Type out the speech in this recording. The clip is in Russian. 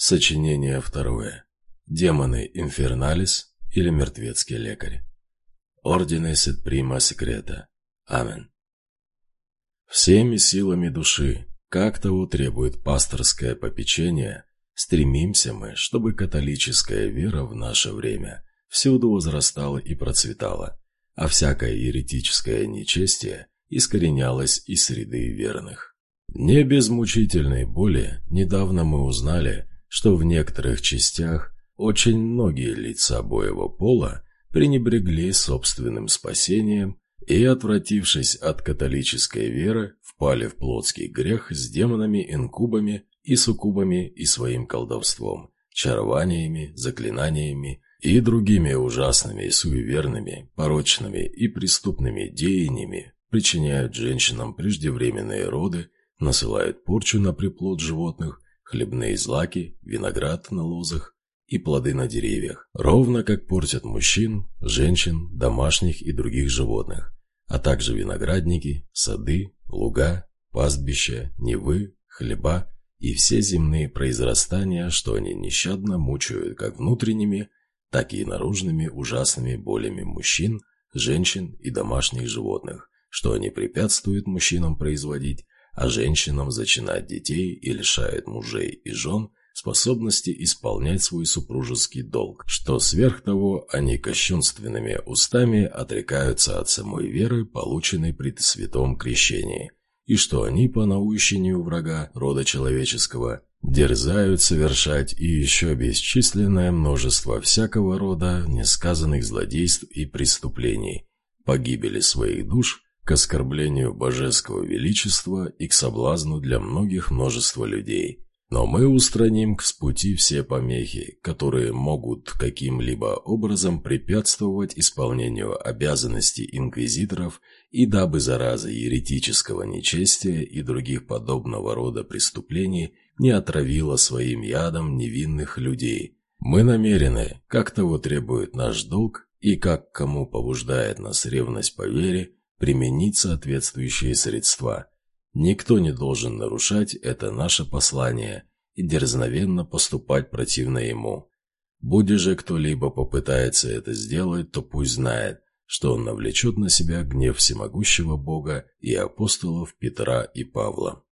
Сочинение второе. Демоны Инферналис или Мертвецкий лекарь. Ордены Сет Прима Секрета. Амен. Всеми силами души, как того требует пасторское попечение, стремимся мы, чтобы католическая вера в наше время всюду возрастала и процветала, а всякое еретическое нечестие искоренялось из среды верных. Не без мучительной боли недавно мы узнали, что в некоторых частях очень многие лица обоего пола пренебрегли собственным спасением и, отвратившись от католической веры, впали в плотский грех с демонами-инкубами и суккубами и своим колдовством, чарованиями, заклинаниями и другими ужасными и суеверными, порочными и преступными деяниями причиняют женщинам преждевременные роды, насылают порчу на приплод животных хлебные злаки, виноград на лозах и плоды на деревьях, ровно как портят мужчин, женщин, домашних и других животных, а также виноградники, сады, луга, пастбища, невы, хлеба и все земные произрастания, что они нещадно мучают как внутренними, так и наружными ужасными болями мужчин, женщин и домашних животных, что они препятствуют мужчинам производить, а женщинам зачинать детей и лишает мужей и жен способности исполнять свой супружеский долг, что сверх того они кощунственными устами отрекаются от самой веры, полученной при святом крещении, и что они по наущению врага рода человеческого дерзают совершать и еще бесчисленное множество всякого рода несказанных злодейств и преступлений, погибели своих душ – к оскорблению божеского величества и к соблазну для многих множества людей. Но мы устраним с пути все помехи, которые могут каким-либо образом препятствовать исполнению обязанностей инквизиторов и дабы зараза еретического нечестия и других подобного рода преступлений не отравила своим ядом невинных людей. Мы намерены, как того требует наш долг и как кому побуждает нас ревность по вере, применить соответствующие средства. Никто не должен нарушать это наше послание и дерзновенно поступать противно ему. Будь же кто-либо попытается это сделать, то пусть знает, что он навлечет на себя гнев всемогущего Бога и апостолов Петра и Павла.